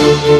you